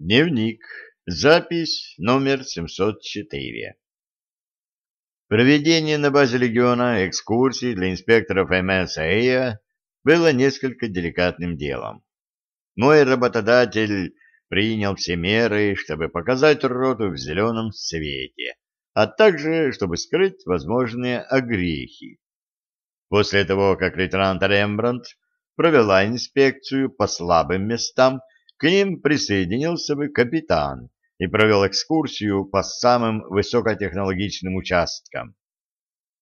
Дневник. Запись номер 704. Проведение на базе легиона экскурсий для инспекторов МСА было несколько деликатным делом. Мой работодатель принял все меры, чтобы показать роту в зеленом свете, а также, чтобы скрыть возможные огрехи. После того, как лейтенант Рембрандт провела инспекцию по слабым местам, к ним присоединился бы капитан и провел экскурсию по самым высокотехнологичным участкам.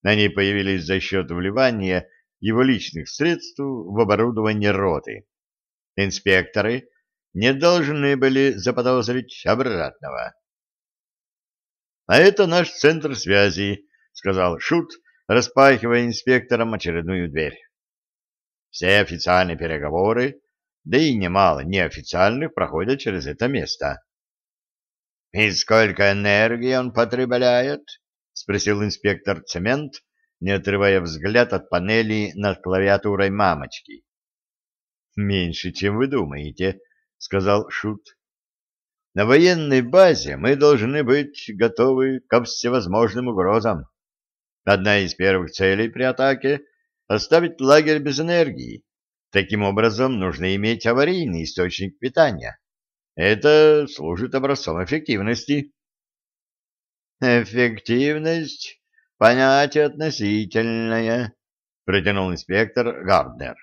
Они появились за счет вливания его личных средств в оборудование роты. Инспекторы не должны были заподозрить обратного. — А это наш центр связи, — сказал Шут, распахивая инспекторам очередную дверь. Все официальные переговоры да и немало неофициальных проходят через это место. — И сколько энергии он потребляет? — спросил инспектор Цемент, не отрывая взгляд от панели над клавиатурой мамочки. — Меньше, чем вы думаете, — сказал Шут. — На военной базе мы должны быть готовы ко всевозможным угрозам. Одна из первых целей при атаке — оставить лагерь без энергии. Таким образом, нужно иметь аварийный источник питания. Это служит образцом эффективности. Эффективность — понятие относительное, — протянул инспектор Гарднер.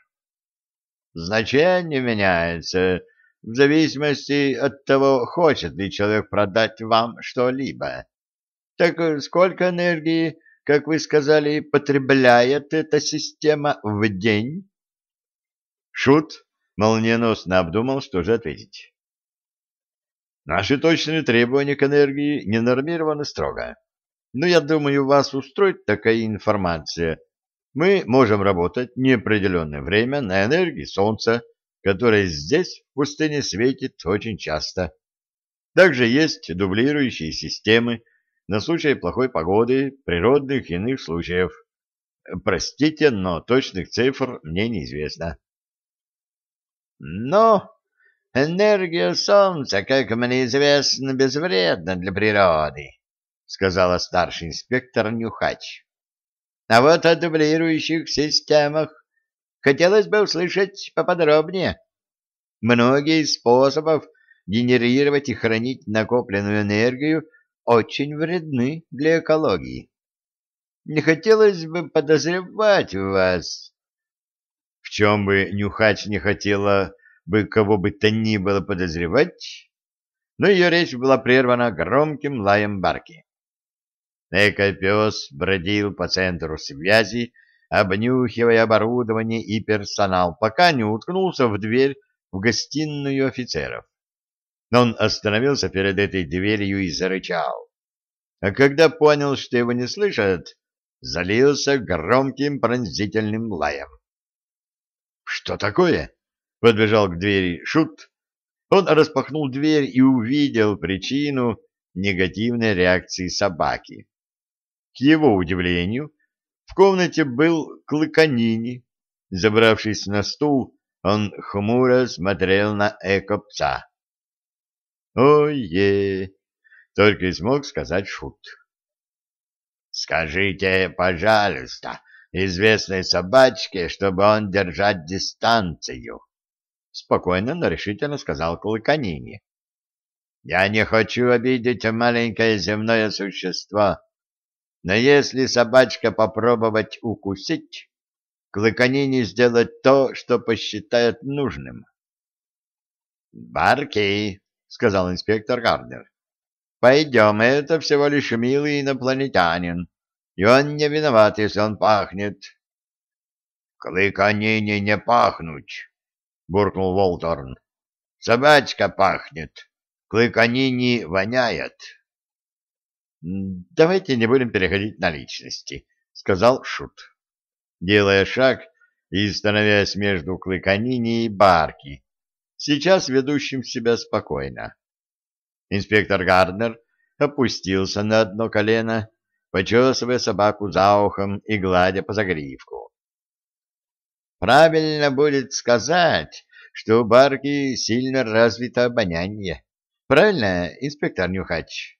Значение меняется в зависимости от того, хочет ли человек продать вам что-либо. Так сколько энергии, как вы сказали, потребляет эта система в день? Шут молниеносно обдумал, что же ответить. Наши точные требования к энергии не нормированы строго. Но я думаю, вас устроит такая информация. Мы можем работать неопределенное время на энергии Солнца, которая здесь, в пустыне, светит очень часто. Также есть дублирующие системы на случай плохой погоды, природных и иных случаев. Простите, но точных цифр мне неизвестно. Но энергия солнца, как мне известно, безвредна для природы, сказала старший инспектор Нюхач. А вот о дублирующих системах хотелось бы услышать поподробнее. Многие из способов генерировать и хранить накопленную энергию очень вредны для экологии. Не хотелось бы подозревать вас чем бы Нюхач не хотела бы кого бы то ни было подозревать, но ее речь была прервана громким лаем барки. Эко-пес бродил по центру связи, обнюхивая оборудование и персонал, пока не уткнулся в дверь в гостиную офицеров. Но он остановился перед этой дверью и зарычал. А когда понял, что его не слышат, залился громким пронзительным лаем. «Что такое?» — подбежал к двери Шут. Он распахнул дверь и увидел причину негативной реакции собаки. К его удивлению, в комнате был Клыканини. Забравшись на стул, он хмуро смотрел на эко-пса. «Ой-е!» — только и смог сказать Шут. «Скажите, пожалуйста, известной собачке, чтобы он держать дистанцию, — спокойно, но решительно сказал Клыканини. — Я не хочу обидеть маленькое земное существо, но если собачка попробовать укусить, Клыканини сделать то, что посчитает нужным. — Барки, — сказал инспектор Гарднер, — пойдем, это всего лишь милый инопланетянин. И он не виноват, если он пахнет. — Клыканини не пахнуть, — буркнул Волторн. — Собачка пахнет. Клыканини воняет. — Давайте не будем переходить на личности, — сказал Шут, делая шаг и становясь между Клыканини и Барки, сейчас ведущим себя спокойно. Инспектор Гарднер опустился на одно колено почесывая собаку за ухом и гладя по загривку. Правильно будет сказать, что у Барки сильно развито обоняние. Правильно, инспектор Нюхач?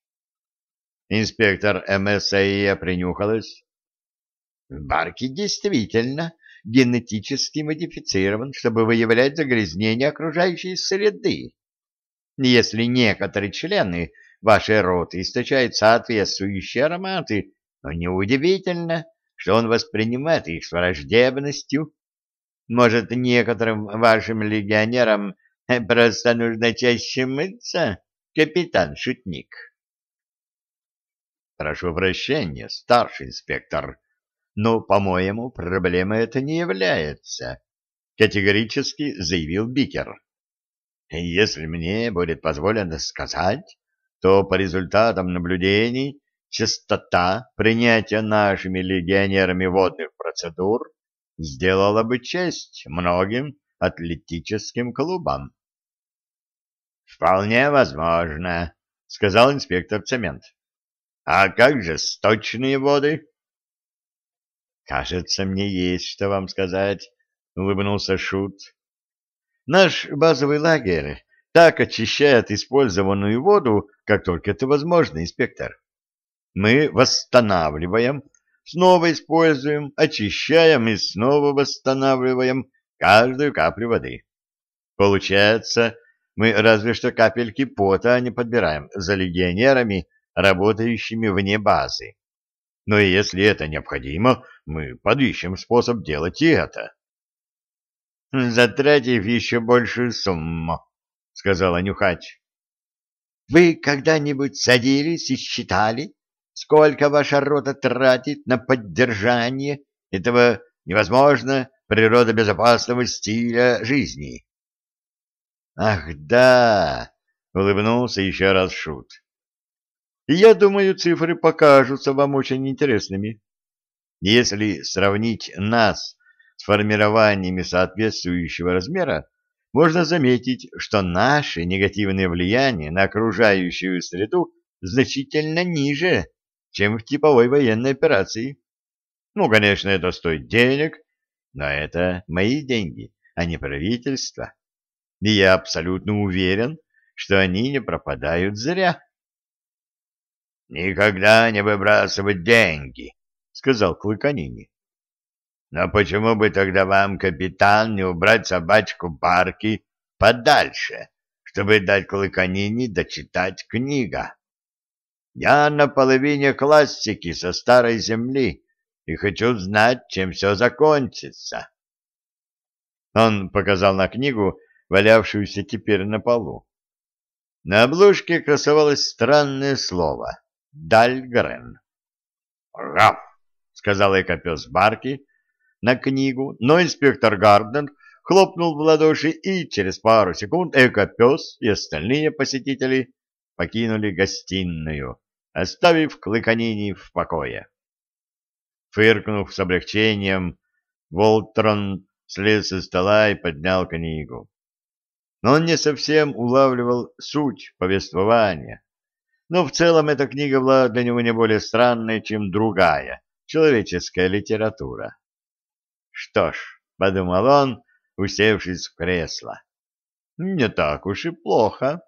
Инспектор МСАИ принюхалась. Барки действительно генетически модифицирован, чтобы выявлять загрязнение окружающей среды. Если некоторые члены вашей роты источают соответствующие ароматы, то неудивительно, что он воспринимает их с враждебностью. Может, некоторым вашим легионерам просто нужно чаще мыться, капитан-шутник? Прошу прощения, старший инспектор, но, по-моему, проблема это не является, категорически заявил Бикер. Если мне будет позволено сказать, то по результатам наблюдений частота принятия нашими легионерами водных процедур сделала бы честь многим атлетическим клубам. «Вполне возможно», — сказал инспектор Цемент. «А как же сточные воды?» «Кажется, мне есть что вам сказать», — улыбнулся Шут. Наш базовый лагерь так очищает использованную воду, как только это возможно, инспектор. Мы восстанавливаем, снова используем, очищаем и снова восстанавливаем каждую каплю воды. Получается, мы разве что капельки пота не подбираем за легионерами, работающими вне базы. Но если это необходимо, мы подыщем способ делать и это затратив еще большую сумму, — сказала Нюхач. — Вы когда-нибудь садились и считали, сколько ваша рота тратит на поддержание этого невозможно природобезопасного стиля жизни? — Ах, да! — улыбнулся еще раз Шут. — Я думаю, цифры покажутся вам очень интересными. Если сравнить нас с формированиями соответствующего размера, можно заметить, что наши негативные влияния на окружающую среду значительно ниже, чем в типовой военной операции. Ну, конечно, это стоит денег, но это мои деньги, а не правительства. И я абсолютно уверен, что они не пропадают зря. «Никогда не выбрасывать деньги», — сказал Клыканини. Но почему бы тогда вам, капитан, не убрать собачку Барки подальше, чтобы дать Клыканине дочитать книга? Я на половине классики со старой земли и хочу знать, чем все закончится. Он показал на книгу, валявшуюся теперь на полу. На обложке красовалось странное слово «Дальгрен». «Раф!» — сказал экопес Барки, на книгу, но инспектор Гарднер хлопнул в ладоши, и через пару секунд эко-пес и остальные посетители покинули гостиную, оставив Клыканини в покое. Фыркнув с облегчением, Волтрон слез со стола и поднял книгу. Но он не совсем улавливал суть повествования. Но в целом эта книга была для него не более странной, чем другая человеческая литература. Что ж, — подумал он, усевшись в кресло, — не так уж и плохо.